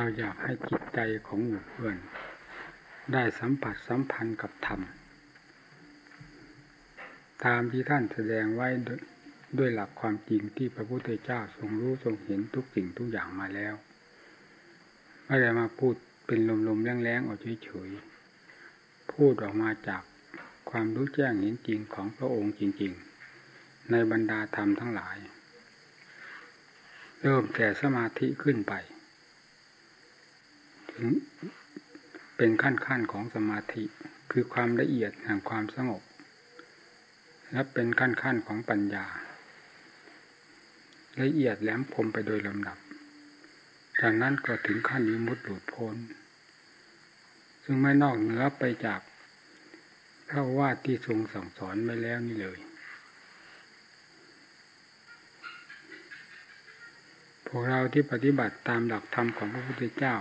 เราอยากให้จิตใจของหมู่เพื่อน ได้สัมผัสสัมพันธ์กับธรรม ตามที่ท่านแสดงไว้ด้วยหลักความจริงที่พระพุทธเจ้าทรงรู้ทรงเห็นทุกสิ่งทุกอย่างมาแล้ว ไม่ได้มาพูดเป็นลมๆแรงๆออกเฉยๆ พูดออกมาจากความรู้แจ้งเห็นจริงของพระองค์จริงๆ ในบรรดาธรรมทั้งหลาย เริ่มแต่สมาธิขึ้นไป เป็นขั้นขั้นของสมาธิ คือความละเอียดแห่งความสงบ และเป็นขั้นขั้นของปัญญา ละเอียดแหลมคมไปโดยลำดับ จากนั้นก็ถึงขั้นวิมุตหลุดพ้น ซึ่งไม่นอกเหนือไปจากพระว่าที่ทรงสั่งสอนไว้แล้วนี่เลยพวกเราที่ปฏิบัติตามหลักธรรมของพระพุทธเจ้า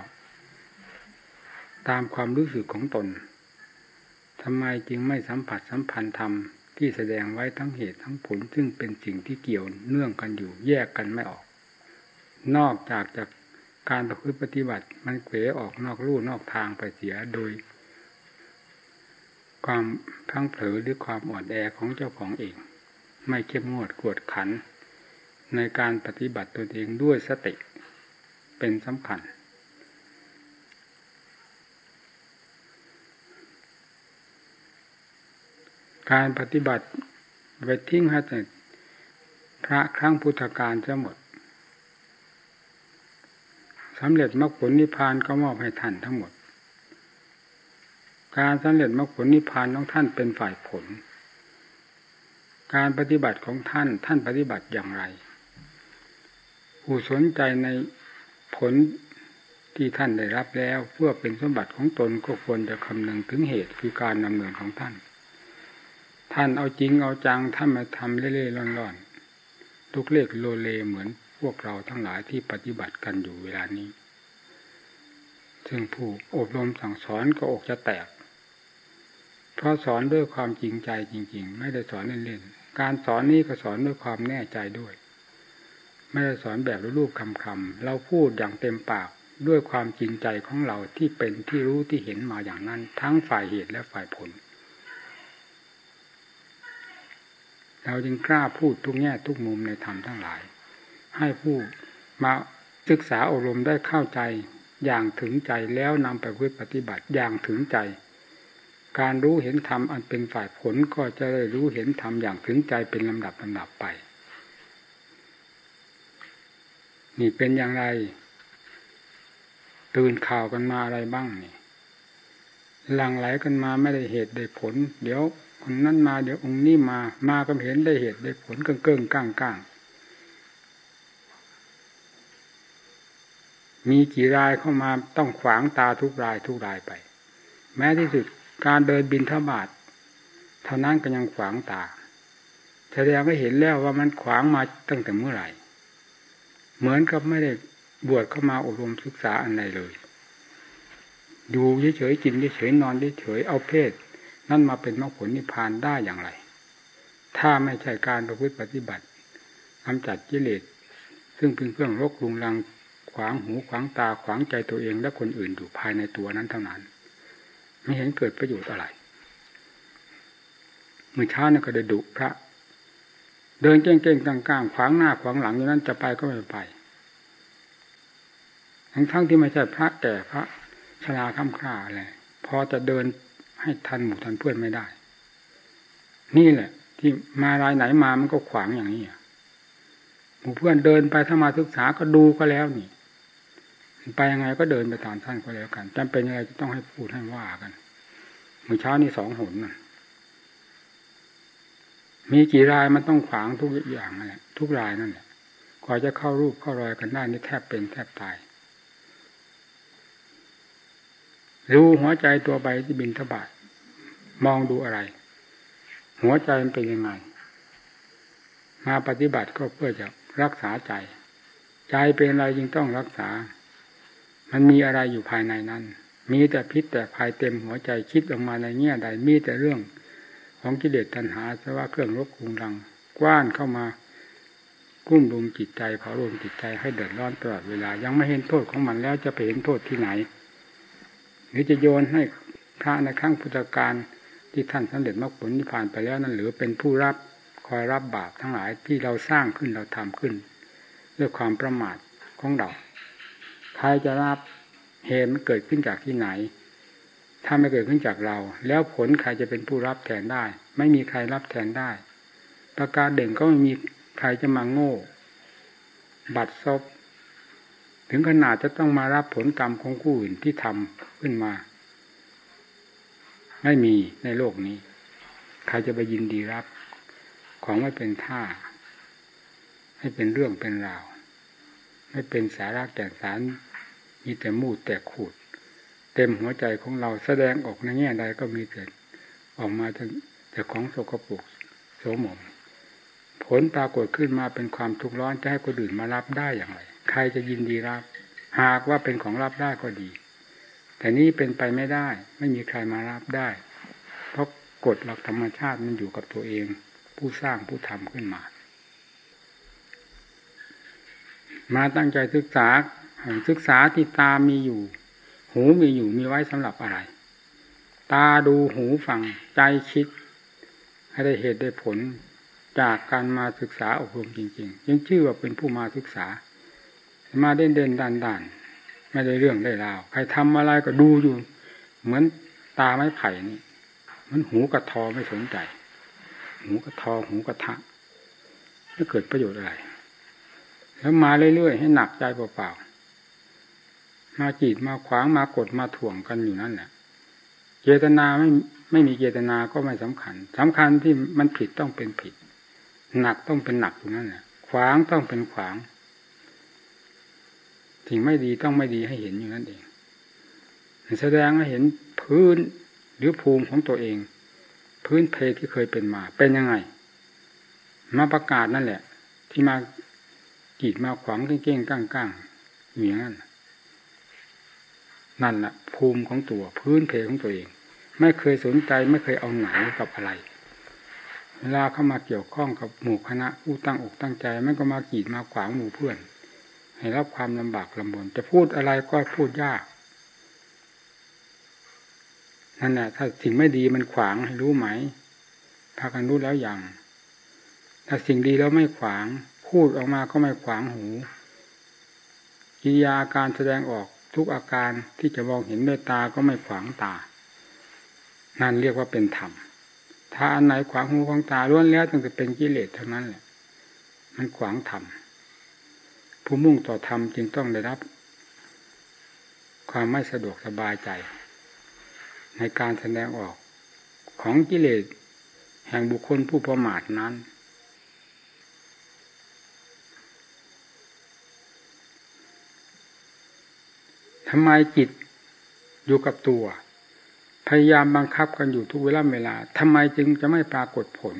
ตามความรู้สึกของตนทำไมจึงไม่สัมผัสสัมพันธ์ธรรมที่แสดงไว้ทั้งเหตุทั้งผลซึ่งเป็นสิ่งที่เกี่ยวเนื่องกันอยู่แยกกันไม่ออก นอกจากจากการประพฤติปฏิบัติมันเขวออกนอกลู่นอกทางไปเสียโดย ความพังเผลอหรือความอ่อนแอของเจ้าของเอง ไม่เข้มงวดกวดขัน ในการปฏิบัติตัวเองด้วยสติ เป็นสำคัญ การปฏิบัติไปทิ้งให้แต่พระครั้งพุทธการจะหมดสำเร็จมรรคผลนิพพานก็มอบให้ท่านทั้งหมด การสำเร็จมรรคผลนิพพานของท่านเป็นฝ่ายผล การปฏิบัติของท่านท่านปฏิบัติอย่างไร ผู้สนใจในผลที่ท่านได้รับแล้วเพื่อเป็นสมบัติของตนก็ควรจะคำนึงถึงเหตุคือการดำเนินของท่าน ท่านเอาจริงเอาจังท่านมาทำเล่ๆร่อนๆทุกเลขโลเลเหมือนพวกเราทั้งหลายที่ปฏิบัติกันอยู่เวลานี้ ซึ่งผู้อบรมสั่งสอนก็อกจะแตก เพราะสอนด้วยความจริงใจจริง ๆ ไม่ได้สอนเล่นๆ การสอนนี้ก็สอนด้วยความแน่ใจด้วย ไม่ได้สอนแบบรูปคำๆ เราพูดอย่างเต็มปากด้วยความจริงใจของเราที่เป็นที่รู้ที่เห็นมาอย่างนั้น ทั้งฝ่ายเหตุและฝ่ายผล เราจึงกล้าพูดทุกแง่ทุกมุมในธรรมทั้งหลาย ให้ผู้มาศึกษาอบรมได้เข้าใจอย่างถึงใจแล้วนำไปปฏิบัติอย่างถึงใจ การรู้เห็นธรรมอันเป็นฝ่ายผลก็จะได้รู้เห็นธรรมอย่างถึงใจเป็นลำดับลำดับไป นี่เป็นอย่างไร ตื่นข่าวกันมาอะไรบ้างนี่หลังไหลกันมาไม่ได้เหตุได้ผล เดี๋ยว คนนั้นมาเดี๋ยวองค์นี้มา มาก็เห็นได้เหตุได้ผลเกิ้งเกิงก้างก้างมีกี่รายเข้ามาต้องขวางตาทุกรายทุกรายไป แม้ที่สุดการเดินบินทบาทเท่านั้นก็ยังขวางตาแสดงก็เห็นแล้วว่ามันขวางมาตั้งแต่เมื่อไหร่ เหมือนกับไม่ได้บวชเข้ามาอบรมศึกษาอันใดเลย ดูเฉยๆกินเฉยๆนอนเฉยๆเอาเพศ นั่นมาเป็นมรรคผลนิพพานได้อย่างไร ถ้าไม่ใช่การประพฤติปฏิบัติกำจัดกิเลสซึ่งเป็นเครื่องรกรุงรังขวางหูขวางตาขวางใจตัวเองและคนอื่นอยู่ภายในตัวนั้นเท่านั้น ไม่เห็นเกิดประโยชน์อะไรเมื่อเช้านี่ก็ได้ดุพระ เดินเก่งๆกลางๆขวางหน้าขวางหลังอยู่นั้นจะไปก็ไม่ไปทั้งๆที่ไม่ใช่พระแก่พระชราค้ำค่าอะไรพอจะเดิน ให้ทันหมู่ทันเพื่อนไม่ได้ นี่แหละ ที่มารายไหนมามันก็ขวางอย่างนี้หมู่เพื่อนเดินไปถ้ามาศึกษาก็ดูก็แล้วนี่ไปยังไงก็เดินไปตามท่านก็แล้วกันจำเป็นยังไงจะต้องให้พูดให้ว่ากันเมื่อเช้านี้สองหนนะมีกี่รายมันต้องขวางทุกอย่างนั่นแหละทุกรายนั่นแหละกว่าจะเข้ารูปเข้ารอยกันได้นี่แทบเป็นแทบตายรู้หัวใจตัวใบที่บินทบาท มองดูอะไร หัวใจมันเป็นยังไง มาปฏิบัติก็เพื่อจะรักษาใจ ใจเป็นอะไรจึงต้องรักษา มันมีอะไรอยู่ภายในนั้น มีแต่พิษแต่ภายเต็มหัวใจคิดออกมาในแง่ใดมีแต่เรื่องของกิเลสตัณหาสว่าเครื่องรบคุงรังกว้านเข้ามากุ้มลุมจิตใจเผารวมจิตใจให้เดือดร้อนตลอดเวลา ยังไม่เห็นโทษของมันแล้วจะไปเห็นโทษที่ไหน หรือจะโยนให้พระในขั้งพุทธการ ที่ท่านสำเร็จมรรคผลนิพพานไปแล้วนั้นหรือเป็นผู้รับคอยรับบาปทั้งหลายที่เราสร้างขึ้นเราทำขึ้น ด้วยความประมาทของเราใครจะรับเหตุมันเกิดขึ้นจากที่ไหน ถ้าไม่เกิดขึ้นจากเรา แล้วผลใครจะเป็นผู้รับแทนได้ ไม่มีใครรับแทนได้ ประการเด่นก็ไม่มีใครจะมาโง่ บัดซบถึงขนาดจะต้องมารับผลกรรมของผู้อื่นที่ทำขึ้นมา ไม่มีในโลกนี้ ใครจะไปยินดีรับ ของไม่เป็นท่า ให้เป็นเรื่องเป็นราว ไม่เป็นสาระแก่นสารมีแต่มูดแต่ขูด เต็มหัวใจของเราแสดงออกในแง่ใดก็มีแต่ออกมาแต่ของโสกปรกโสมมผลปรากฏขึ้นมาเป็นความทุกข์ร้อนจะให้คนอื่นมารับได้อย่างไร ใครจะยินดีรับ หากว่าเป็นของรับได้ก็ดี แต่นี้เป็นไปไม่ได้ ไม่มีใครมารับได้ เพราะกฎหลักธรรมชาติมันอยู่กับตัวเอง ผู้สร้างผู้ทำขึ้นมา มาตั้งใจศึกษาศึกษาที่ตามีอยู่ หูมีอยู่มีไว้สำหรับอะไร ตาดูหูฟังใจคิด ให้ได้เหตุได้ผลจากการมาศึกษาอบรมจริงๆยังชื่อว่าเป็นผู้มาศึกษา มาเด่นเด่นด่านด่าน ไม่ได้เรื่องได้ราวใครทำอะไรก็ดูอยู่ เหมือนตาไม้ไผ่นี่ มันหูกระทอไม่สนใจ หูกระทอหูกระทะไม่เกิดประโยชน์อะไร แล้วมาเรื่อยๆให้หนักใจเปล่าๆมาจีดมาขวางมากดมาถ่วงกันอยู่นั่นแหละเจตนาไม่ไม่มีเจตนาก็ไม่สำคัญสำคัญที่มันผิดต้องเป็นผิด หนักต้องเป็นหนักอยู่นั่นแหละขวางต้องเป็นขวาง สิ่งไม่ดีต้องไม่ดีให้เห็นอยู่นั่นเอง แสดงให้เห็นพื้นหรือภูมิของตัวเอง พื้นเพที่เคยเป็นมา เป็นยังไง มาประกาศนั่นแหละ ที่มากีดมาขวางเก้งๆก้างๆอย่างนั้นนั่นแหละภูมิของตัว พื้นเพของตัวเอง ไม่เคยสนใจไม่เคยเอาไหนกับอะไร เวลาเข้ามาเกี่ยวข้องกับหมู่คณะผู้ตั้งอกตั้งใจมันก็มากีดมาขวางหมู่เพื่อน ให้รับความลำบากลำบน จะพูดอะไรก็พูดยากนั่นแหละถ้าสิ่งไม่ดีมันขวางให้รู้ไหมพากันรู้แล้วอย่าง ถ้าสิ่งดีแล้วไม่ขวาง พูดออกมาก็ไม่ขวางหูกิริยาการแสดงออกทุกอาการที่จะมองเห็นด้วยตาก็ไม่ขวางตา นั่นเรียกว่าเป็นธรรม ถ้าอันไหนขวางหูขวางตาล้วนแล้วต้องจะเป็นกิเลสทั้งนั้นแหละ มันขวางธรรม ผู้มุ่งต่อธรรมจึงต้องได้รับ ความไม่สะดวกสบายใจ ในการแสดงออกของกิเลสแห่งบุคคลผู้ประมาทนั้น ทำไมจิตอยู่กับตัว พยายามบังคับกันอยู่ทุกเวลาเวลาทำไมจึงจะไม่ปรากฏผล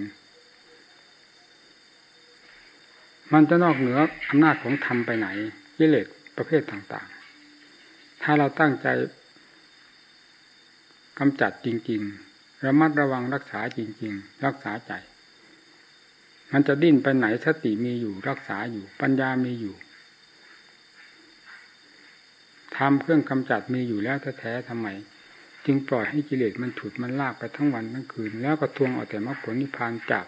มันจะนอกเหนืออำนาจของธรรมไปไหนกิเลสประเภทต่างๆ ถ้าเราตั้งใจกำจัดจริง ๆ ระมัดระวังรักษาจริง ๆ รักษาใจ มันจะดิ้นไปไหนสติมีอยู่รักษาอยู่ ปัญญามีอยู่ทำเครื่องกำจัดมีอยู่แล้วแท้ๆทำไมจึงปล่อยให้กิเลสมันฉุดมันลากไปทั้งวันทั้งคืน แล้วก็ทวงเอาแต่มรรคผลนิพพานจาก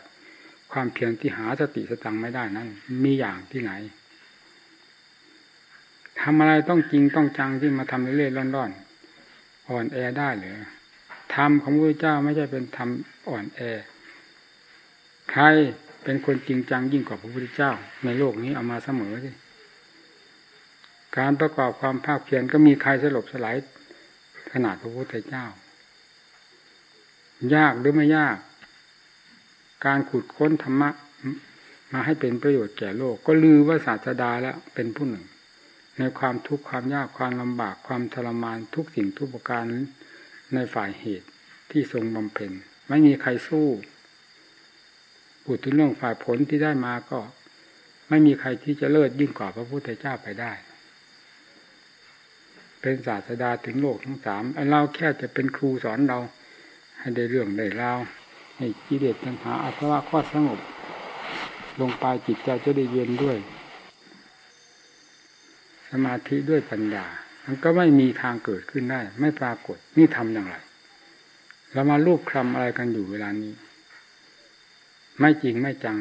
ความเพียรที่หาสติสตังไม่ได้นั้น มีอย่างที่ไหนทำอะไรต้องจริงต้องจังที่มาทำเล่อยๆร่อนๆอ่อนแอได้หรือธรรมของพระเจ้าไม่ใช่เป็นธรรมอ่อนแอ ใครเป็นคนจริงจังยิ่งกว่าพระพุทธเจ้า ในโลกนี้เอามาเสมอสิการประกอบความภาคเพียรก็มีใครสลบสลายขนาดพระพุทธเจ้า ยากหรือไม่ยาก การขุดค้นธรรมะมาให้เป็นประโยชน์แก่โลก ก็ลือว่าศาสดาแล้วเป็นผู้หนึ่ง ในความทุกข์ความยากความลำบากความทรมานทุกสิ่งทุกประการในฝ่ายเหตุที่ทรงบำเพ็ญ ไม่มีใครสู้พูดถึงเรื่องฝ่ายผลที่ได้มาก็ ไม่มีใครที่จะเลิศยิ่งกว่าพระพุทธเจ้าไปได้ เป็นศาสดาถึงโลกทั้งสามเราแค่จะเป็นครูสอนเรา ให้ได้เรื่องได้ราว ให้กิเลสปัญหาอาสวะข้อสงบ ลงไปจิตใจจะได้เย็นด้วย สมาธิด้วยปัญญา มันก็ไม่มีทางเกิดขึ้นได้ ไม่ปรากฏนี่ทำอย่างไรเรามาลูบคลำอะไรกันอยู่เวลานี้ ไม่จริงไม่จัง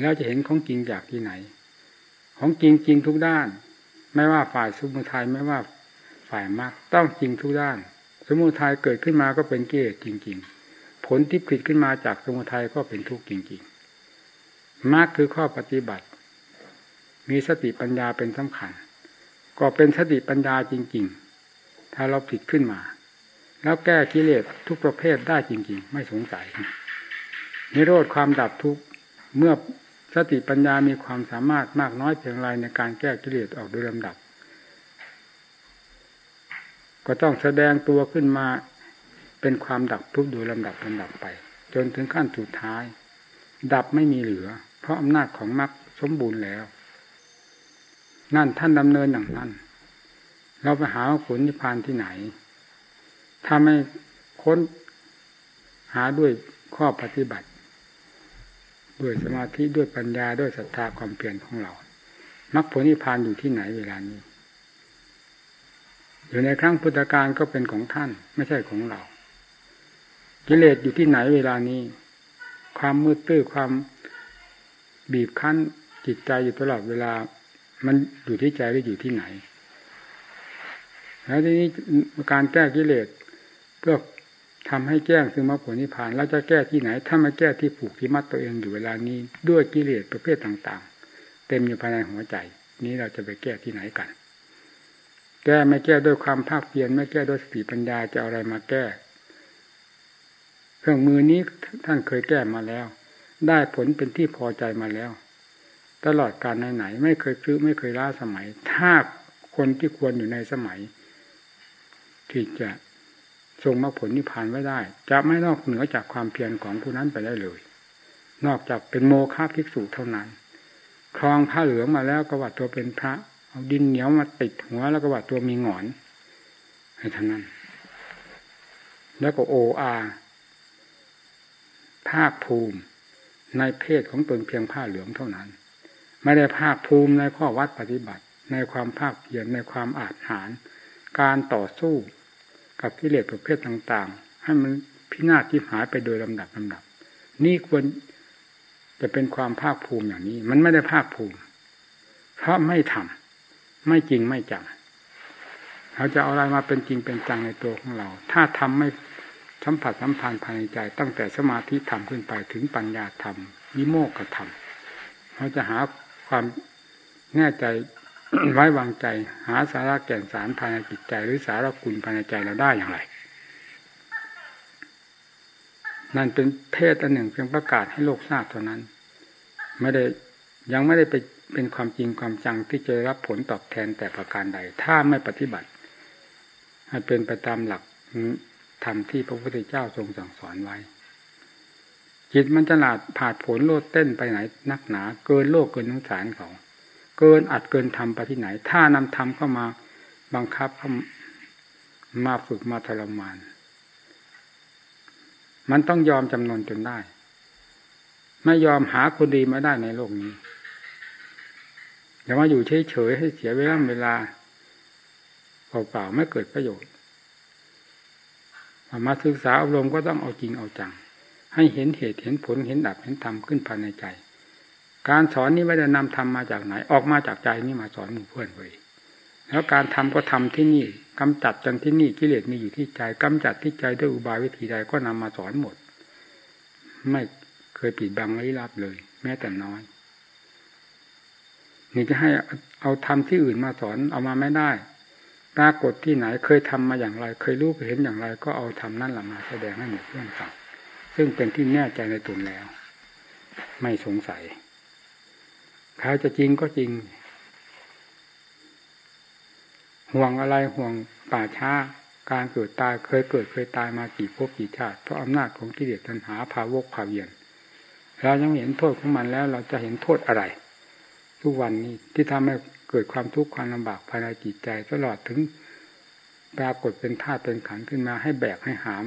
แล้วจะเห็นของจริงจากที่ไหน ของจริงจริงทุกด้าน ไม่ว่าฝ่ายสมุทัยไม่ว่าฝ่ายมรรคต้องจริงทุกด้าน สมุทัยเกิดขึ้นมาก็เป็นเกศจริง ๆ ลที่ผลิตขึ้นมาจากสมุทัยก็เป็นทุกข์จริงๆมรรคคือข้อปฏิบัติ มีสติปัญญาเป็นสำคัญ ก็เป็นสติปัญญาจริง ๆ ถ้าเราผิดขึ้นมา แล้วแก้กิเลสทุกประเภทได้จริง ๆ ไม่สงสัยนิโรธความดับทุกข์เมื่อสติปัญญามีความสามารถมากน้อยเพียงไรในการแก้กิเลสออกโดยลำดับ ก็ต้องแสดงตัวขึ้นมา เป็นความดับทุกข์โดยลำดับลำดับไป จนถึงขั้นสุดท้าย ดับไม่มีเหลือ เพราะอำนาจของมรรคสมบูรณ์แล้ว นั่นท่านดำเนินอย่างนั้น เราไปหาผลนิพพานที่ไหน ถ้าไม่ค้นหาด้วยข้อปฏิบัติ ด้วยสมาธิด้วยปัญญาด้วยศรัทธาความเปลี่ยนของเรามรรคผลนิพพานอยู่ที่ไหนเวลานี้อยู่ในครั้งพุทธกาลก็เป็นของท่านไม่ใช่ของเรา กิเลสอยู่ที่ไหนเวลานี้ ความมืดตื้อความบีบคั้นจิตใจอยู่ตลอดเวลา มันอยู่ที่ใจหรืออยู่ที่ไหน แล้วทีนี้การแก้กิเลสเพื่อทำให้แจ้งซึ่งมรรคผลนิพพานแล้วจะแก้ที่ไหน ถ้ามาแก้ที่ผูกที่มัดตัวเองอยู่เวลานี้ ด้วยกิเลสประเภทต่างๆ เต็มอยู่ภายในหัวใจ นี้เราจะไปแก้ที่ไหนกัน แก้ไม่แก้ด้วยความภาคเพียรไม่แก้ด้วยสติปัญญาจะอาอะไรมาแก้ เครื่องมือนี้ท่านเคยแก้มาแล้ว ได้ผลเป็นที่พอใจมาแล้ว ตลอดการไหนๆไม่เคยซื้อไม่เคยล้าสมัย ถ้าคนที่ควรอยู่ในสมัย ที่จะทรงมรรคผลนิพพานไว้ได้ จะไม่นอกเหนือจากความเพียรของผู้นั้นไปได้เลย นอกจากเป็นโมฆะภิกษุเท่านั้น ครองผ้าเหลืองมาแล้วก็ว่าตัวเป็นพระ เอาดินเหนียวมาติดหัวแล้วก็ว่าตัวมีหงอนให้ท่านั้น แล้วก็โออา ภาคภูมิในเพศของตนเพียงผ้าเหลืองเท่านั้น ไม่ได้ภาคภูมิในข้อวัดปฏิบัติ ในความภาคเพียรในความอาจหาร การต่อสู้กับกิเลสประเภทต่างๆ ให้มันพินาศที่หายไปโดยลำดับลำดับ นี่ควรจะเป็นความภาคภูมิอย่างนี้ มันไม่ได้ภาคภูมิ เพราะไม่ทำไม่จริงไม่จังเราจะเอาอะไรมาเป็นจริงเป็นจังในตัวของเรา ถ้าทำไม่ สัมผัสสัมพันธ์ภายในใจ ตั้งแต่สมาธิธรรมขึ้นไปถึงปัญญาธรรมวิโมกขธรรมเราจะหาความแน่ใจไว้วางใจ หาสาระแก่นสารภายในจิตใจ หรือสาระคุณภายในใจเราได้อย่างไร นั่นเป็นเพศอันหนึ่งเพียงประกาศให้โลกทราบเท่านั้น ไม่ได้ยังไม่ได้ไปเป็นความจริงความจังที่จะรับผลตอบแทนแต่ประการใด ถ้าไม่ปฏิบัติให้เป็นไปตามหลัก ธรรมที่พระพุทธเจ้าทรงสั่งสอนไว้ จิตมันจะหลาดผ่าผลโลดเต้นไปไหนนักหนา เกินโลกเกินนุสารเขาเกินอัดเกินทำไปที่ไหน ถ้านำทำเข้ามาบังคับมาฝึกมาทรมาน มันต้องยอมจำนนจนได้ ไม่ยอมหาคนดีมาได้ในโลกนี้อย่ามาอยู่เฉยๆให้เสียเวลาเวลาเปล่าๆไม่เกิดประโยชน์ มาศึกษาอบรมก็ต้องเอาจริงเอาจัง ให้เห็นเหตุเห็นผลเห็นดับเห็นธรรมขึ้นภายในใจ การสอนนี้ไม่ได้นำธรรมมาจากไหน ออกมาจากใจนี่มาสอนหมู่เพื่อนเลยแล้วการทำก็ทำที่นี่กำจัดจังที่นี่กิเลสมีอยู่ที่ใจกำจัดที่ใจด้วยอุบายวิธีใดก็นำมาสอนหมด ไม่เคยปิดบังลี้ลับเลย แม้แต่น้อยนี่จะให้เอาทำที่อื่นมาสอนเอามาไม่ได้ ปรากฏที่ไหนเคยทำมาอย่างไร เคยรู้เห็นอย่างไร ก็เอาทำนั่นแหละมาแสดงให้หมู่เพื่อนฟังซึ่งเป็นที่แน่ใจในตนแล้ว ไม่สงสัยใครจะจริงก็จริง ห่วงอะไรห่วงป่าช้าการเกิดตายเคยเกิดเคยตายมากี่ภพกี่ชาติเพราะอำนาจของกิเลสตัณหาพาวกพาเวียนเรายังเห็นโทษของมันแล้ว เราจะเห็นโทษอะไร ทุกวันนี้ที่ทำให้ เกิดความทุกข์ความลำบากภายในจิตใจตลอดถึงปรากฏเป็นธาตุเป็นขันขึ้นมาให้แบกให้หาม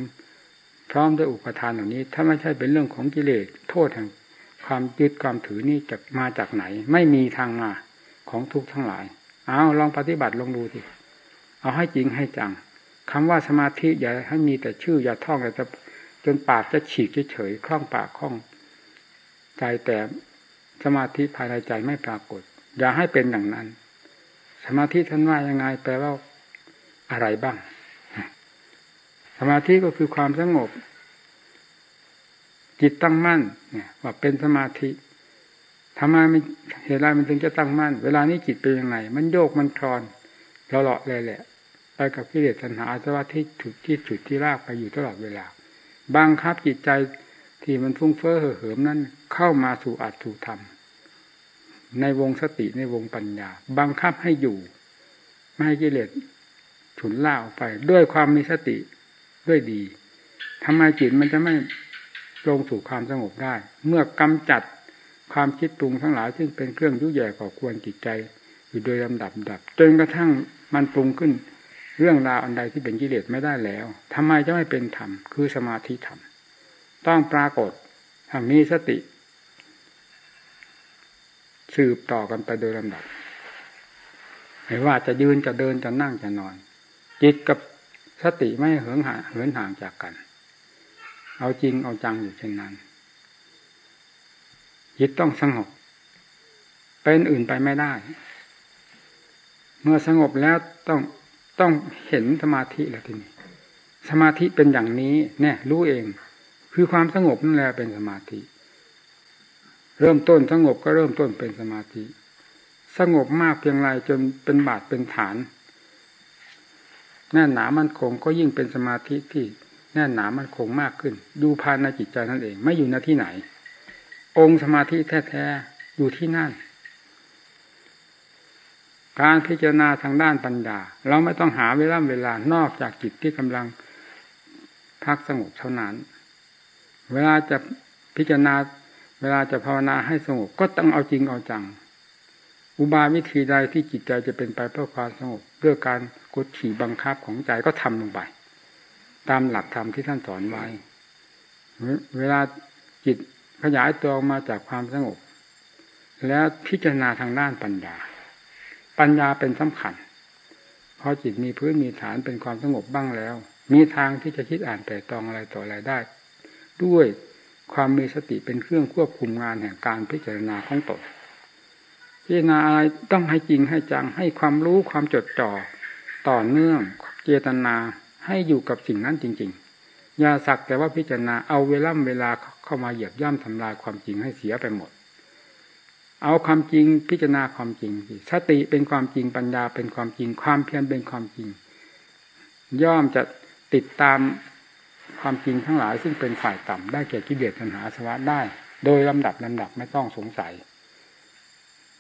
พร้อมด้วยอุปทานเหล่านี้ ถ้าไม่ใช่เป็นเรื่องของกิเลสโทษแห่งความยึดความถือนี่จะมาจากไหน ไม่มีทางมาของทุกทั้งหลาย เอาลองปฏิบัติลองดูทีเอาให้จริงให้จังคำว่าสมาธิอย่าให้มีแต่ชื่ออย่าท่องแต่จนปากจะฉีกเฉยๆคล่องปากคล่องใจแต่สมาธิภายในใจไม่ปรากฏ อย่าให้เป็นอย่างนั้น สมาธิท่านว่ายังไง แปลว่าอะไรบ้าง สมาธิก็คือความสงบ จิตตั้งมั่น เนี่ย ว่าเป็นสมาธิทำไมมันเหตุไรมันถึงจะตั้งมั่น เวลานี้จิตเป็นยังไง มันโยกมันคลอนเราเลาะเลยแหละไปกับกิเลสตัณหาสวัสที่ถุดที่จุดที่รากไปอยู่ตลอดเวลาบังคับจิตใจที่มันฟุ้งเฟ้อเห่อเหิมนั้นเข้ามาสู่อัตถูธรรม ในวงสติในวงปัญญา บังคับให้อยู่ไม่ให้กิเลสฉุนล่าออกไป ด้วยความมีสติด้วยดีทำไมจิตมันจะไม่ลงสู่ความสงบได้ เมื่อกำจัดความคิดปรุงทั้งหลาย ซึ่งเป็นเครื่องยุ่ยแย่ก่อควรจิตใจ อยู่โดยลำดับดับจนกระทั่งมันปรุงขึ้น เรื่องราวอันใดที่เป็นกิเลสไม่ได้แล้วทำไมจะไม่เป็นธรรมคือสมาธิธรรม ต้องปรากฏถ้ามีสติ สืบต่อกันไปโดยลำดับไม่ว่าจะยืนจะเดินจะนั่งจะนอน จิตกับสติไม่เหินห่างเหินห่างจากกัน เอาจริงเอาจังอยู่เช่นนั้น จิตต้องสงบ เป็นอื่นไปไม่ได้ เมื่อสงบแล้วต้องต้องเห็นสมาธิแล้วทีนี้ สมาธิเป็นอย่างนี้เนี่ยรู้เอง คือความสงบนั่นแหละเป็นสมาธิ เริ่มต้นสงบก็เริ่มต้นเป็นสมาธิ สงบมากเพียงไรจนเป็นบาทเป็นฐาน แน่นหนามันคงก็ยิ่งเป็นสมาธิที่แน่นหนามันคงมากขึ้น ดูภายในจิตใจนั่นเอง ไม่อยู่ในที่ไหน องค์สมาธิแท้ๆอยู่ที่นั่น การพิจารณาทางด้านปัญญาเราไม่ต้องหาเวลาเวลานอกจากจิตที่กำลังพักสงบเท่านั้น เวลาจะพิจารณา วลาจะภาวนาให้สงบก็ต้องเอาจริงเอาจัง อุบายวิธีใดที่จิตใจจะเป็นไปเพื่อความสงบด้วยการกดขี่บังคับของใจก็ทำลงไป ตามหลักธรรมที่ท่านสอนไว้ เวลาจิตขยายตัวออกมาจากความสงบ แล้วพิจารณาทางด้านปัญญา ปัญญาเป็นสำคัญพอจิตมีพื้นมีฐานเป็นความสงบบ้างแล้ว มีทางที่จะคิดอ่านแต่ตองอะไรต่ออะไรได้ ด้วย ความมีสติเป็นเครื่องควบคุมงานแห่งการพิจารณาของตนพิจารณาอะไรต้องให้จริงให้จังให้ความรู้ความจดจ่อต่อเนื่องเจตนาให้อยู่กับสิ่งนั้นจริง ๆ อย่าสักแต่ว่าพิจารณาเอาเวล่ำเวลาเข้ามาเหยียบย่ำทำลายความจริงให้เสียไปหมด เอาความจริงพิจารณาความจริงสติเป็นความจริงปัญญาเป็นความจริงความเพียรเป็นความจริง ย่อมจะติดตาม ความจริงทั้งหลายซึ่งเป็นฝ่ายต่ำได้แก่กิเลสปัญหาสวะได้ โดยลำดับลำดับไม่ต้องสงสัย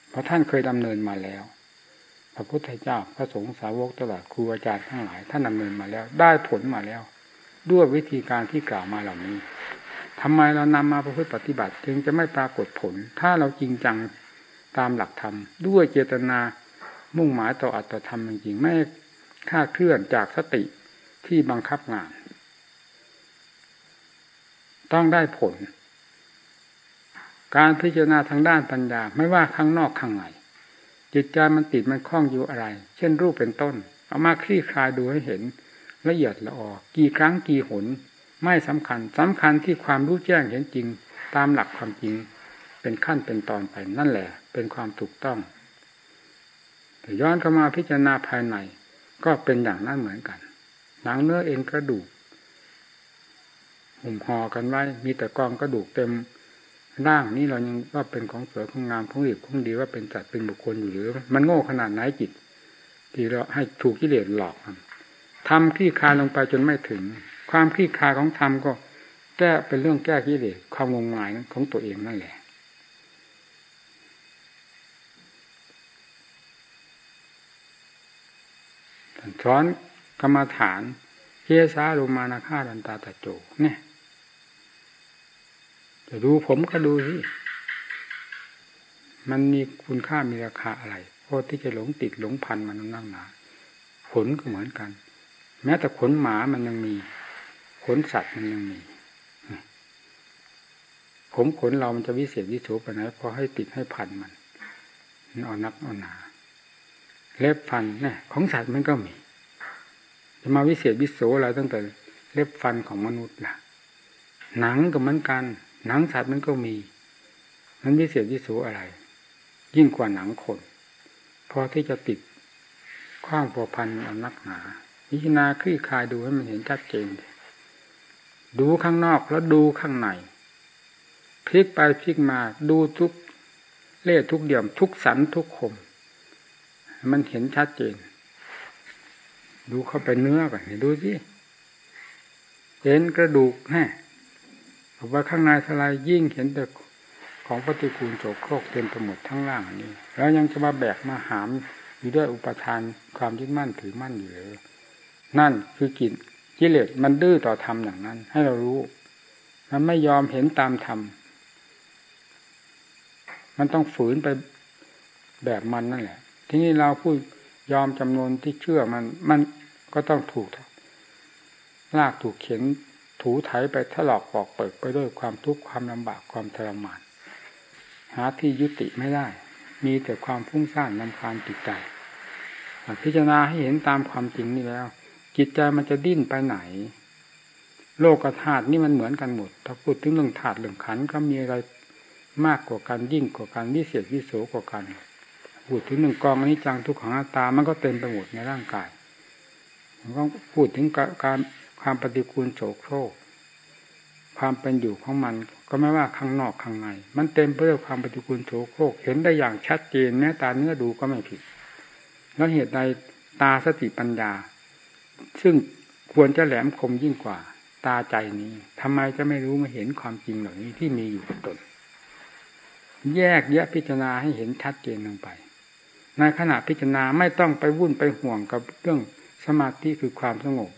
เพราะท่านเคยดำเนินมาแล้ว พระพุทธเจ้าพระสงฆ์สาวกตลอดครูอาจารย์ทั้งหลายท่านดำเนินมาแล้ว ได้ผลมาแล้ว ด้วยวิธีการที่กล่าวมาเหล่านี้ทำไมเรานำมาประพฤติปฏิบัติจึงจะไม่ปรากฏผล ถ้าเราจริงจังตามหลักธรรม ด้วยเจตนามุ่งหมายต่ออัตธรรมจริงๆไม่ค่าเคลื่อนจากสติที่บังคับงาน ต้องได้ผล การพิจารณาทางด้านปัญญา ไม่ว่าข้างนอกข้างในจิตใจมันติดมันคล้องอยู่อะไร เช่นรูปเป็นต้น เอามาคลี่คลายดูให้เห็น ละเอียดละออกี่ครั้งกี่หน ไม่สำคัญสำคัญที่ความรู้แจ้งเห็นจริง ตามหลักความจริง เป็นขั้นเป็นตอนไปนั่นแหละ เป็นความถูกต้องย้อนเข้ามาพิจารณาภายใน ก็เป็นอย่างนั้นเหมือนกัน หนังเนื้อเอ็นกระดูก หุ่มห่อกันไว้ มีแต่กองกระดูกเต็มร่างนี้เรายังว่าเป็นของสวยของงามของดีของดีว่าเป็นจัดเป็นบุคคลอยู่หรือ มันโง่ขนาดไหนจิต ที่เราให้ถูกกิเลสหลอกทำขี้คายลงไปจนไม่ถึง ความขี้คายของธรรมก็ แก้เป็นเรื่องแก้กิเลสความงมงายของตัวเองนั่นแหละสอนกรรมฐานเฮสาลูมานาคาดันตาตะโจเนี่ย จะดูผมก็ดูสิมันมีคุณค่ามีราคาอะไรเพราะที่จะหลงติดหลงพันมันนั่งหนาผลก็เหมือนกัน แม้แต่ขนหมามันยังมี ขนสัตว์มันยังมีผมขนเรามันจะวิเศษวิโสไปไหนพอให้ติดให้พันมันเอานักเอาหนาเล็บฟันเนี่ยของสัตว์มันก็มี จะมาวิเศษวิโสอะไรตั้งแต่ เล็บฟันของมนุษย์ล่ะ หนังก็เหมือนกัน หนังสัตว์มันก็มี มันวิเศษวิโสอะไร ยิ่งกว่าหนังคนพอที่จะติดคว้างผัวพันอานักหนาพิจารณาคลี่คลายดูให้มันเห็นชัดเจน ดูข้างนอกแล้วดูข้างในพลิกไปพลิกมาดูทุกเล่ทุกเดี่ยมทุกสันทุกคม มันเห็นชัดเจน ดูเข้าไปเนื้อก่อนดูสิเห็นกระดูกแห่ บอกว่าข้างในทลายยิ่งเห็นแต่ของปฏิกูลโสโครกเต็มไปหมดทั้งล่างนี้ แล้วยังจะมาแบกมาหามอยู่ด้วยอุปทานความยึดมั่นถือมั่นอยู่เลยนั่นคือกิจกิเลสมันดื้อต่อธรรมอย่างนั้น ให้เรารู้ มันไม่ยอมเห็นตามธรรมมันต้องฝืนไปแบบมันนั่นแหละ ทีนี้เราผู้ยอมจำนวนที่เชื่อมัน มันก็ต้องถูกลากถูกเข็น ถูไถไปถลอกปอกเปิดไปด้วยความทุกข์ความลำบากความทรมาน หาที่ยุติไม่ได้ มีแต่ความฟุ้งซ่านลำคาญจิตใจพิจารณาให้เห็นตามความจริงนี่แล้ว จิตใจมันจะดิ้นไปไหน โลกธาตุนี่มันเหมือนกันหมด ถ้าพูดถึงเรื่องธาตุเรื่องขันก็มีอะไรมากกว่ากันยิ่งกว่ากันวิเศษวิโสกว่ากันพูดถึงหนึ่งกองอนิจจังทุกขังอาตา มันก็เต็มไปหมดในร่างกายมันก็พูดถึงการ ความปฏิกูลโสโครก ความเป็นอยู่ของมัน ก็ไม่ว่าข้างนอกข้างใน มันเต็มไปด้วยความปฏิกูลโสโครก เห็นได้อย่างชัดเจนแม้ตาเนื้อดูก็ไม่ผิด แล้วเหตุใดตาสติปัญญา ซึ่งควรจะแหลมคมยิ่งกว่า ตาใจนี้ทำไมจะไม่รู้ไม่เห็นความจริงเหล่านี้ที่มีอยู่กับตน แยกแยะพิจารณาให้เห็นชัดเจนลงไป ในขณะพิจารณาไม่ต้องไปวุ่นไปห่วงกับเรื่องสมาธิคือความสงบ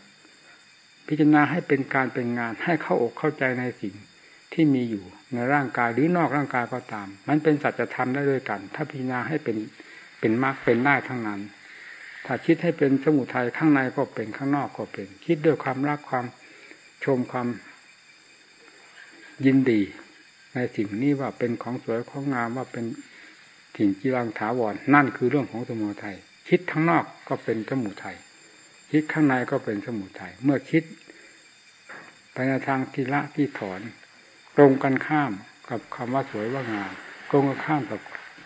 พิจารณาให้เป็นการเป็นงาน ให้เข้าอกเข้าใจในสิ่งที่มีอยู่ในร่างกายหรือนอกร่างกายก็ตาม มันเป็นสัจธรรมได้ด้วยกัน ถ้าพิจารณาให้เป็นเป็นมรรคเป็นได้ทั้งนั้น ถ้าคิดให้เป็นสมุทัยข้างในก็เป็นข้างนอกก็เป็น คิดด้วยความรักความชมความยินดี ในสิ่งนี้ว่าเป็นของสวยของงามว่าเป็นถิ่งกีรังถาวรนั่นคือเรื่องของสมุทัยคิดข้งนอกก็เป็นสมุทัย คิดข้างในก็เป็นสมุทัยเมื่อคิดไปในทางทีละที่ถอนตรงกันข้ามกับคำว่าสวยว่างามตรงกันข้ามกับ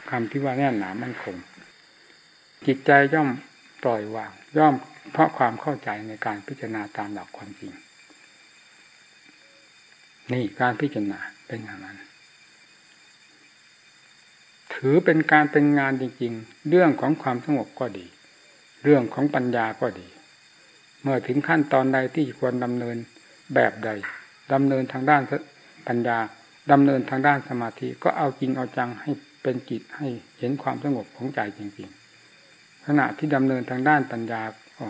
คำที่ว่าแน่นหนามั่นคง จิตใจย่อมปล่อยวาง ย่อมเพราะความเข้าใจในการพิจารณาตามหลักความจริง นี่การพิจารณาเป็นอย่างนั้น ถือเป็นการเป็นงานจริงๆ เรื่องของความสงบก็ดี เรื่องของปัญญาก็ดี เมื่อถึงขั้นตอนใดที่ควรดำเนินแบบใดดำเนินทางด้านปัญญาดำเนินทางด้านสมาธิก็เอาจริงเอาจังให้เป็นจิตให้เห็นความสงบของใจจริงๆ ขณะที่ดำเนินทางด้านปัญญาก็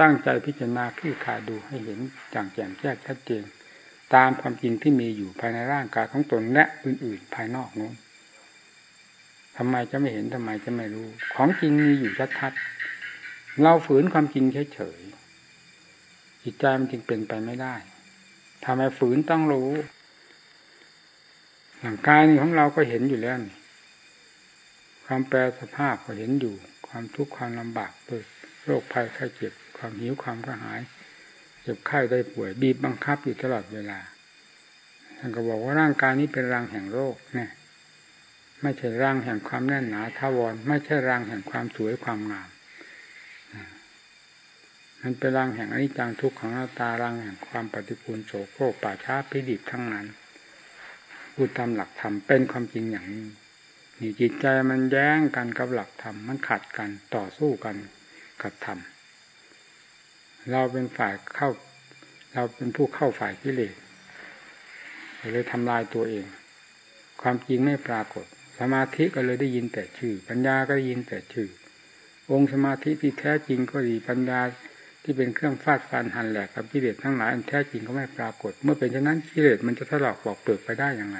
ตั้งใจพิจารณาคลี่คลายดูให้เห็นอย่างแจ่มแจ้งชัดเจนตามความจริงที่มีอยู่ภายในร่างกายของตนและอื่นๆ ภายนอกนู้นทำไมจะไม่เห็นทำไมจะไม่รู้ ของจริงมีอยู่ชัดๆ เราฝืนความจริงเฉยๆจิตใจมันจึงเป็นไปไม่ได้ทำไมฝืนต้องรู้ร่างกายของเราก็เห็นอยู่แล้วความแปรสภาพก็เห็นอยู่ ความทุกข์ความลำบากโรคภัยไข้เจ็บความหิวความกระหายเจ็บไข้ได้ป่วยบีบบังคับอยู่ตลอดเวลาท่านก็บอกว่าร่างกายนี้เป็นรังแห่งโรคเนี่ยไม่ใช่รังแห่งความแน่นหนาทาวร ไม่ใช่รังแห่งความสวยความงาม มันเป็นรังแห่งอนิจจังทุกขังนาตารังแห่งความปฏิปูลโสโครกป่าช้าพิดิบทั้งนั้นพูดตามหลักธรรมเป็นความจริงอย่างนี้นี่จิตใจมันแย้งกันกับหลักธรรมมันขัดกันต่อสู้กันกับธรรมเราเป็นฝ่ายเข้า เราเป็นผู้เข้าฝ่ายกิเลสเลยทำลายตัวเอง ความจริงไม่ปรากฏ สมาธิก็เลยได้ยินแต่ชื่อ ปัญญาก็ได้ยินแต่ชื่อ องค์สมาธิที่แท้จริงก็ดีปัญญา ที่เป็นเครื่องฟาดฟันหันแหลกกับกิเลสทั้งหลายอันแท้จริงก็ไม่ปรากฏ เมื่อเป็นเช่นนั้นกิเลสมันจะถลอกปอกเปลือกไปได้อย่างไร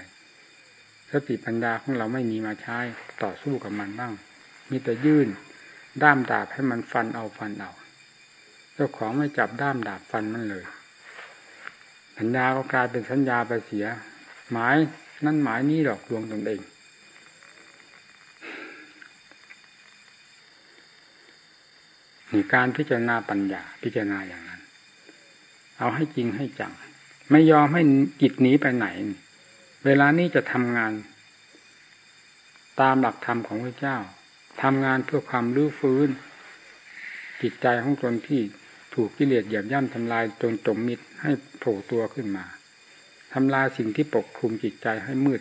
สติปัญญาของเราไม่มีมาใช้ต่อสู้กับมันบ้างมีแต่ยื่นด้ามดาบให้มันฟันเอาฟันเอาเจ้าของไม่จับด้ามดาบฟันมันเลยสัญญาก็กลายเป็นสัญญาไปเสีย หมายนั่นหมายนี้หลอกลวงตนเอง นี่การพิจารณาปัญญา พิจารณาอย่างนั้น เอาให้จริงให้จัง ไม่ยอมให้จิตหนีไปไหน เวลานี้จะทำงาน ตามหลักธรรมของพระเจ้าทำงานเพื่อความรื้อฟื้น จิตใจของตนที่ถูกกิเลสเหยียบย่ำทำลายจนจมมิดให้โผล่ตัวขึ้นมาทำลายสิ่งที่ปกคลุมจิตใจให้มืด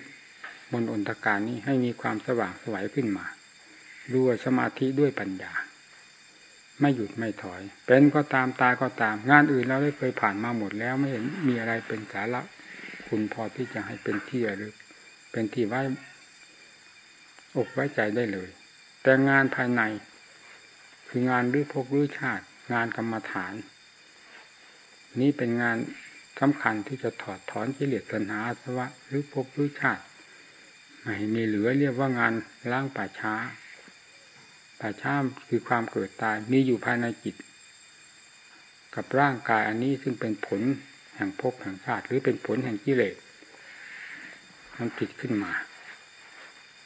บนอนตการนี้ให้มีความสว่างสวัยขึ้นมา ด้วยสมาธิด้วยปัญญา ไม่หยุดไม่ถอย เป็นก็ตามตายก็ตาม งานอื่นเราได้เคยผ่านมาหมดแล้วไม่เห็นมีอะไรเป็นสาระคุณพอที่จะให้เป็นที่ระลึกเป็นที่ไว้อกไว้ใจได้เลย แต่งานภายใน คืองานรื้อพกรื้อชาติ งานกรรมฐาน นี้เป็นงานสำคัญที่จะถอดถอนกิเลสตัณหาสวะหรือพหรือชาติไม่มีเหลือเรียกว่างานล้างป่าช้า ป่าช้าคือความเกิดตายมีอยู่ภายในจิต กับร่างกายอันนี้ซึ่งเป็นผลแห่งภพแห่งชาติหรือเป็นผลแห่งกิเลสมันผิดขึ้นมา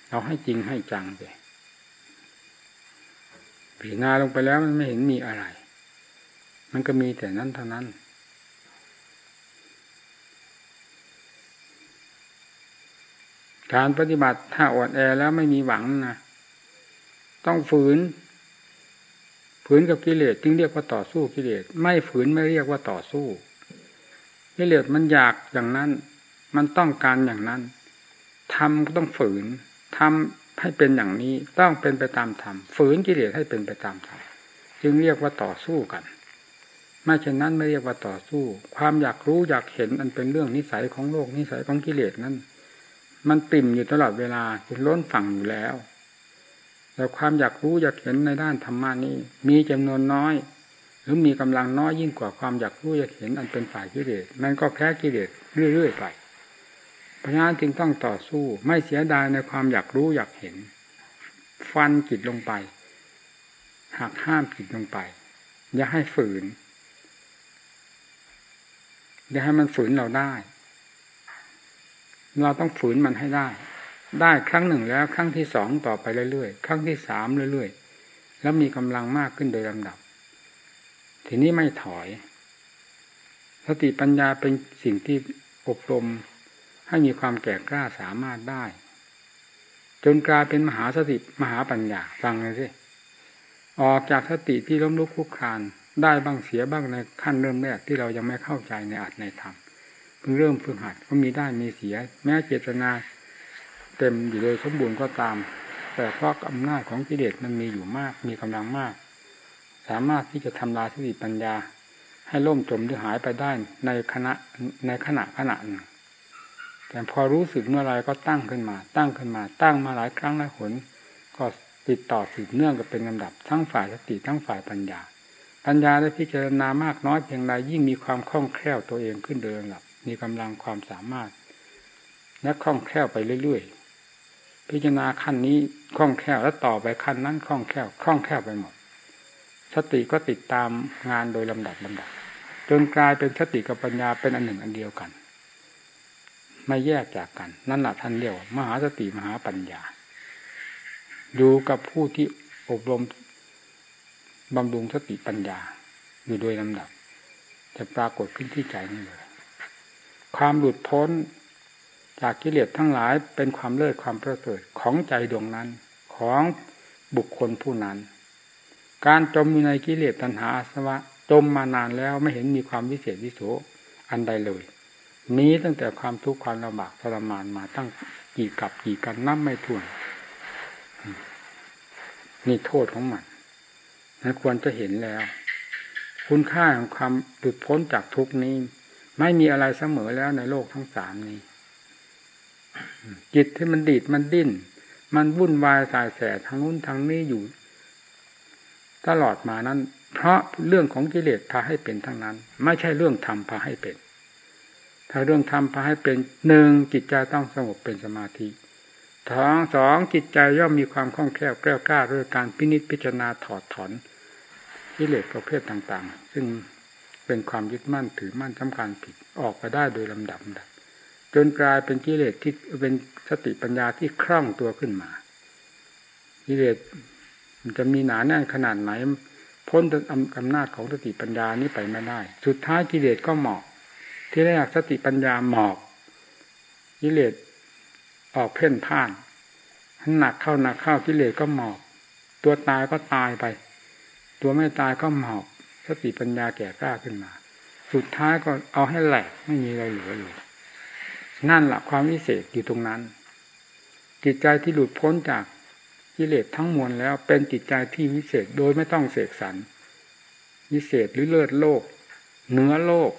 เราให้จริงให้จังไปพิจารณาลงไปแล้วมันไม่เห็นมีอะไร มันก็มีแต่นั้นเท่านั้นการปฏิบัติถ้าอ่อนแอแล้วไม่มีหวังนะ ต้องฝืน ฝืนกับกิเลสจึงเรียกว่าต่อสู้กิเลสไม่ฝืนไม่เรียกว่าต่อสู้กิเลสมันอยากอย่างนั้น มันต้องการอย่างนั้นทำก็ต้องฝืนทำให้เป็นอย่างนี้ต้องเป็นไปตามธรรมฝืนกิเลสให้เป็นไปตามธรรมจึงเรียกว่าต่อสู้กันไม่เช่นนั้นไม่เรียกว่าต่อสู้ ความอยากรู้อยากเห็นอันเป็นเรื่องนิสัยของโลกนิสัยของกิเลสนั้น มันปิ่มอยู่ตลอดเวลาจนล้นฝั่งอยู่แล้ว แต่ความอยากรู้อยากเห็นในด้านธรรมานี้ มีจำนวนน้อย หรือมีกำลังน้อยยิ่งกว่าความอยากรู้อยากเห็นอันเป็นฝ่ายกิเลสมันก็แพ้กิเลสเรื่อยๆไปพญานจึงต้องต่อสู้ไม่เสียดายในความอยากรู้อยากเห็น ฟันจิตลงไปหักห้ามจิตลงไป อย่าให้ฝืน อย่าให้มันฝืนเราได้ เราต้องฝืนมันให้ได้ ได้ครั้งหนึ่งแล้ว ครั้งที่สองต่อไปเรื่อยๆ ครั้งที่สามเรื่อยๆ แล้วมีกำลังมากขึ้นโดยลำดับ ทีนี้ไม่ถอย สติปัญญาเป็นสิ่งที่อบรมให้มีความแก่กล้าสามารถได้ จนกลายเป็นมหาสติมหาปัญญาฟังเลยสิออกจากสติที่ล้มลุกคุกคานได้บ้างเสียบ้างในขั้นเริ่มแรกที่เรายังไม่เข้าใจในอัตในธรรมเพิ่งเริ่มฝึกหัดก็มีได้มีเสีย แม้เจตนา เต็มอยู่โดยสมบูรณ์ก็ตาม แต่เพราะอำนาจของกิเลสมันมีอยู่มาก มีกำลังมาก สามารถที่จะทำลายสติปัญญา ให้ล่มจมหรือหายไปได้ในขณะในขณะขณะหนึ่งแต่พอรู้สึกเมื่อไรก็ตั้งขึ้นมา ตั้งขึ้นมา ตั้งมาหลายครั้งหลายหนก็ติดต่อสืบเนื่องกันเป็นลำดับ ทั้งฝ่ายสติทั้งฝ่ายปัญญา ปัญญาได้พิจารณามากน้อยเพียงไรยิ่งมีความคล่องแคล่วตัวเองขึ้นเดินหลับ มีกำลังความสามารถและคล่องแคล่วไปเรื่อยๆ พิจารณาขั้นนี้คล่องแคล่วแล้วต่อไปขั้นนั้นคล่องแคล่วคล่องแคล่วไปหมด สติก็ติดตามงานโดยลำดับลำดับ จนกลายเป็นสติกับปัญญาเป็นอันหนึ่งอันเดียวกัน ไม่แยกจากกัน นั่นแหละท่านเรียกว่ามหาสติมหาปัญญาดูกับผู้ที่อบรมบำรุงสติปัญญา อยู่โดยลำดับ จะปรากฏขึ้นที่ใจนี่เลย ความหลุดพ้น จากกิเลสทั้งหลายเป็นความเลิศความประเสริฐของใจดวงนั้นของบุคคลผู้นั้น การจมอยู่ในกิเลสตัณหาอาสวะจมมานานแล้วไม่เห็นมีความวิเศษวิโสอันใดเลยมีตั้งแต่ความทุกข์ความลำบากทรมานมาตั้งกี่กับกี่กันนับไม่ถ้วนนี่โทษของมันนะควรจะเห็นแล้ว คุณค่าของความหลุดพ้นจากทุกนี้ ไม่มีอะไรเสมอแล้วในโลกทั้งสามนี้ จิตที่มันดีดมันดิ้น มันวุ่นวายสายแสทางนู้นทางนี้อยู่ ตลอดมานั้น เพราะเรื่องของกิเลสพาให้เป็นทั้งนั้น ไม่ใช่เรื่องธรรมพาให้เป็น ถ้าเรื่องธรรมพาให้เป็นหนึ่งจิตใจต้องสงบเป็นสมาธิท้องสองจิตใจย่อมมีความคล่องแคล่วแกล้วกล้าด้วยการพินิจพิจารณาถอดถอนกิเลสประเภทต่างๆ ซึ่งเป็นความยึดมั่นถือมั่นสำคัญผิดออกไปได้โดยลำดับดับ จนกลายเป็นกิเลสที่เป็นสติปัญญาที่คล่องตัวขึ้นมากิเลสมันจะมีหนาแน่นขนาดไหน พ้นอำนาจของสติปัญญานี้ไปไม่ได้ สุดท้ายกิเลสก็หมอก ที่แรกสติปัญญาหมอกกิเลสออกเพ่นพ่านหนักเข้าหนักเข้ากิเลสก็หมอก ตัวตายก็ตายไป ตัวไม่ตายก็หมอก สติปัญญาแก่กล้าขึ้นมา สุดท้ายก็เอาให้แหลกไม่มีอะไรเหลือเลย นั่นแหละความวิเศษอยู่ตรงนั้น จิตใจที่หลุดพ้นจากกิเลสทั้งมวลแล้วเป็นจิตใจที่วิเศษโดยไม่ต้องเสกสรรวิเศษหรือเลิศโลก เหนือโลก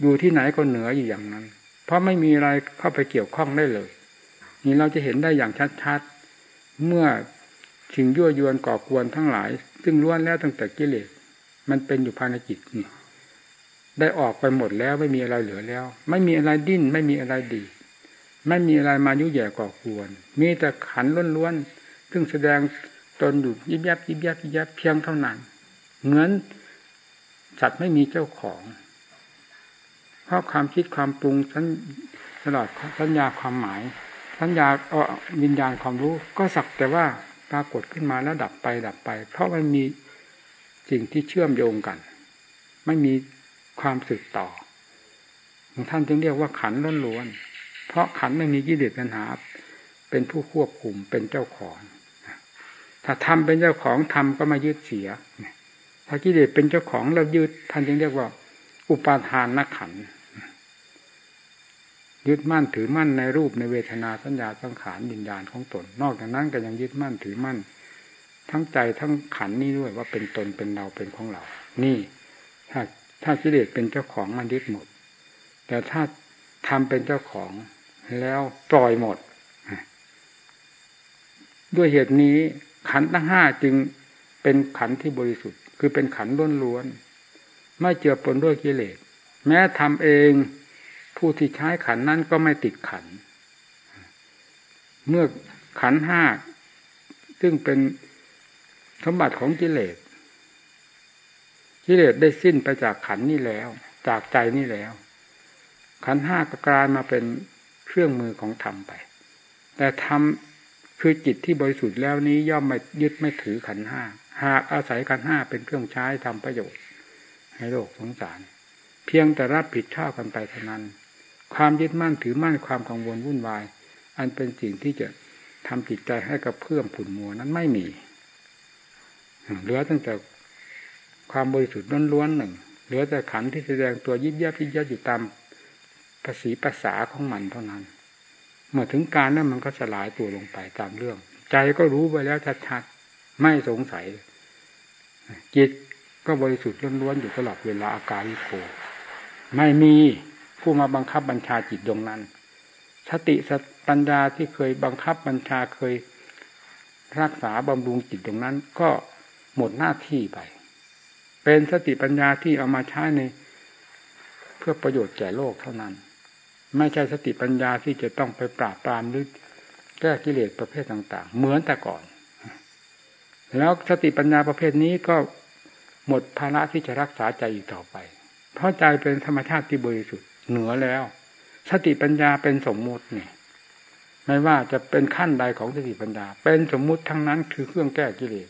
อยู่ที่ไหนก็เหนืออยู่อย่างนั้น เพราะไม่มีอะไรเข้าไปเกี่ยวข้องได้เลย นี่เราจะเห็นได้อย่างชัดๆ เมื่อสิ่งยั่วยวนก่อกวนทั้งหลาย ซึ่งล้วนแล้วตั้งแต่กิเลสมันเป็นอยู่ภายในจิตนี่ ได้ออกไปหมดแล้วไม่มีอะไรเหลือแล้ว ไม่มีอะไรดิ้น ไม่มีอะไรดี ไม่มีอะไรมายุ่ยแย่ก่อควร มีแต่ขันล้วนๆซึ่งแสดงตนอยู่ยิบยับยิบยับยิบยับเพียงเท่านั้น เหมือนสัตว์ไม่มีเจ้าของเพราะความคิดความปรุงตลอดสัญญาความหมาย สัญญาเออวิญญาณความรู้ก็สักแต่ว่าปรากฏขึ้นมาแล้วดับไปดับไป เพราะมันมีสิ่งที่เชื่อมโยงกัน ไม่มี ความสืบต่อท่านจึงเรียกว่าขันล้นล้วนเพราะขันไม่มีกิเลสปัญหา เป็นผู้ควบคุมเป็นเจ้าของ ถ้าทำเป็นเจ้าของทำก็มายึดเสีย ถ้ากิเลสเป็นเจ้าของแล้วยึดท่านจึงเรียกว่า อุปาทานนักขัน ยึดมั่นถือมั่นในรูปในเวทนาสัญญาสังขารวิญญาณของตน นอกจากนั้นก็ยังยึดมั่นถือมั่น ทั้งใจทั้งขันนี้ด้วยว่าเป็นตนเป็นเราเป็นของเรา นี่ถ้า ถ้ากิเลสเป็นเจ้าของมันยึดหมด แต่ถ้าทำเป็นเจ้าของแล้วปล่อยหมด ด้วยเหตุนี้ขันทั้งห้าจึงเป็นขันที่บริสุทธิ์ คือเป็นขันล้วนๆไม่เจือปนด้วยกิเลส แม้ทำเองผู้ที่ใช้ขันนั้นก็ไม่ติดขัน เมื่อขันห้าซึ่งเป็นสมบัติของกิเลส กิเลสได้สิ้นไปจากขันนี่แล้ว จากใจนี่แล้ว ขันห้าก็กลายมาเป็นเครื่องมือของธรรมไป แต่ธรรมคือจิตที่บริสุทธิ์แล้วนี้ย่อมไม่ยึดไม่ถือขันห้าหากอาศัยขันห้าเป็นเครื่องใช้ทำประโยชน์ ให้โลกสงสาร เพียงแต่รับผิดชอบกันไปเท่านั้น ความยึดมั่นถือมั่นความกังวลวุ่นวาย อันเป็นสิ่งที่จะทำจิตใจให้กับเพื่อมผุนมัวนั้นไม่มีเหลือตั้งแต่ ความบริสุทธิ์ล้วนๆหนึ่ง เหลือแต่ขันที่แสดงตัวยิบยับยิบยับอยู่ตามภาษีภาษาของมันเท่านั้น เมื่อถึงการนั้นมันก็สลายตัวลงไปตามเรื่อง ใจก็รู้ไปแล้วชัดๆไม่สงสัย จิตก็บริสุทธิ์ล้วนๆอยู่ตลอดเวลาอาการิโกไม่มีผู้มาบังคับบัญชาจิตดวงนั้น สติสปัญญาที่เคยบังคับบัญชาเคยรักษาบำรุงจิตตรงนั้นก็หมดหน้าที่ไป เป็นสติปัญญาที่เอามาใช้ในเพื่อประโยชน์แก่โลกเท่านั้น ไม่ใช่สติปัญญาที่จะต้องไปปราบปรามหรือแก้กิเลสประเภทต่าง ๆ เหมือนแต่ก่อน แล้วสติปัญญาประเภทนี้ก็หมดภาระที่จะรักษาใจอีกต่อไป เพราะใจเป็นธรรมชาติที่บริสุทธิ์เหนือแล้ว สติปัญญาเป็นสมมุตินี่ไม่ว่าจะเป็นขั้นใดของสติปัญญา เป็นสมมุติทั้งนั้นคือเครื่องแก้กิเลส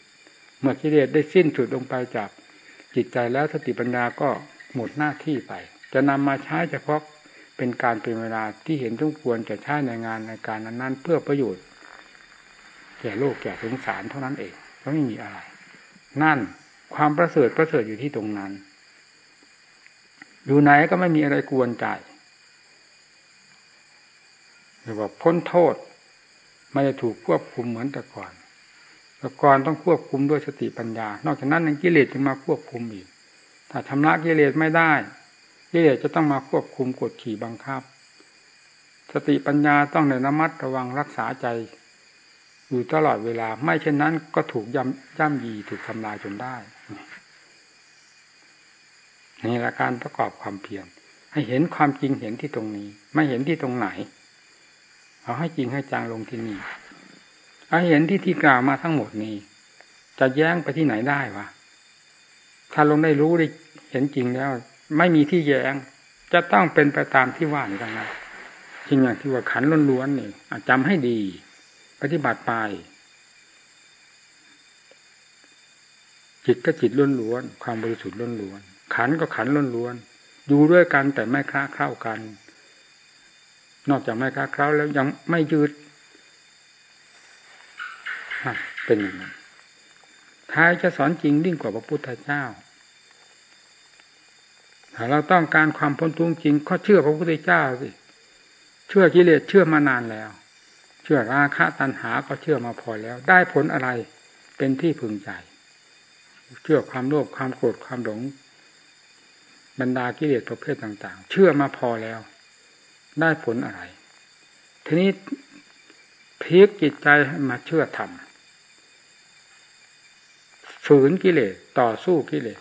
เมื่อกิเลสได้สิ้นสุดลงไปจาก จิตใจแล้วสติปัญญาก็หมดหน้าที่ไป จะนำมาใช้เฉพาะเป็นการเป็นเวลาที่เห็นต้องควรจะใช้ในงานในการนั้นๆ เพื่อประโยชน์แก่โลกแก่สงสารเท่านั้นเองก็ไม่มีอะไร นั่นความประเสริฐประเสริฐอยู่ที่ตรงนั้น อยู่ไหนก็ไม่มีอะไรกวนใจหรือว่าพ้นโทษไม่ได้ถูกควบคุมเหมือนแต่ก่อน แต่ก่อนต้องควบคุมด้วยสติปัญญา นอกจากนั้นกิเลสจะมาควบคุมอีก ถ้าชำระกิเลสไม่ได้ กิเลสจะต้องมาควบคุมกดขี่บังคับ สติปัญญาต้องในระมัดระวังรักษาใจ อยู่ตลอดเวลา ไม่เช่นนั้นก็ถูกย่ำย่ำยีถูกทำลายจนได้ นี่ละการประกอบความเพียรให้เห็นความจริงเห็นที่ตรงนี้ ไม่เห็นที่ตรงไหน เอาให้จริงให้จางลงที่นี่ถ้าเห็นที่ที่กล่าวมาทั้งหมดนี้ จะแย้งไปที่ไหนได้วะถ้าลงได้รู้ได้เห็นจริงแล้ว ไม่มีที่แย้ง จะต้องเป็นไปตามที่ว่านี้ทั้งนั้นจริงอย่างที่ว่าขันล้วนๆนี่จำให้ดี ปฏิบัติไปจิตก็จิตล้วนๆความบริสุทธิ์ล้วนๆขันก็ขันล้วนๆอยู่ด้วยกันแต่ไม่คล้าเข้ากัน นอกจากไม่คล้าเข้าแล้วยังไม่ยืด เป็นอย่างนั้นท้ายจะสอนจริงยิ่งกว่าพระพุทธเจ้าถ้าเราต้องการความพ้นทุกข์จริง ก็เชื่อพระพุทธเจ้าสิเชื่อกิเลสเชื่อมานานแล้ว เชื่อราคะตัณหาก็เชื่อมาพอแล้ว ได้ผลอะไรเป็นที่พึงใจ เชื่อความโลภความโกรธความหลง บรรดากิเลสประเภทต่าง ๆ เชื่อมาพอแล้ว ได้ผลอะไร ทีนี้พลิกจิตใจมาเชื่อธรรม ฝืนกิเลสต่อสู้กิเลส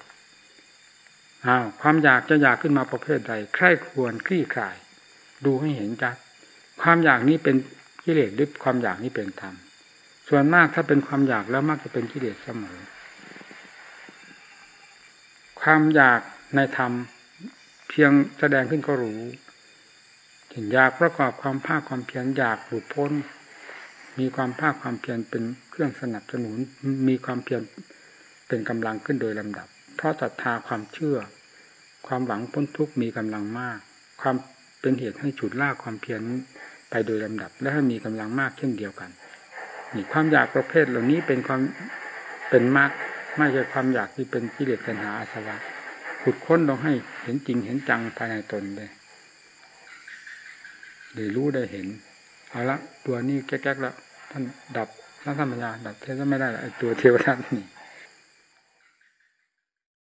อ้าวความอยากจะอยากขึ้นมาประเภทใดใคร่ควรคลี่คลาย ดูให้เห็นจัดความอยากนี้เป็นกิเลสหรือความอยากนี้เป็นธรรมส่วนมากถ้าเป็นความอยากแล้วมักจะเป็นกิเลสเสมอ ความอยากในธรรมเพียงแสดงขึ้นก็รู้ถึงอยากประกอบความภาคความเพียรอยากหลุดพ้น มีความภาคความเพียรเป็นเครื่องสนับสนุน มีความเพียร เป็นกำลังขึ้นโดยลำดับ เพราะศรัทธาความเชื่อ ความหวังพ้นทุกข์มีกำลังมาก ความเป็นเหตุให้ฉุดลากความเพียรไปโดยลำดับ และให้มีกำลังมากเช่นเดียวกันนี่ความอยากประเภทเหล่านี้เป็นความเป็นมากไม่ใช่ความอยากที่เป็นกิเลสตัณหาอาสวะขุดค้นลงให้เห็นจริงเห็นจังภายในตนเลยได้รู้ได้เห็นเอาละตัวนี้แก๊กๆแล้วท่านดับท่านธรรมญาดับเทศไม่ได้ไอ้ตัวเทวทัตนี่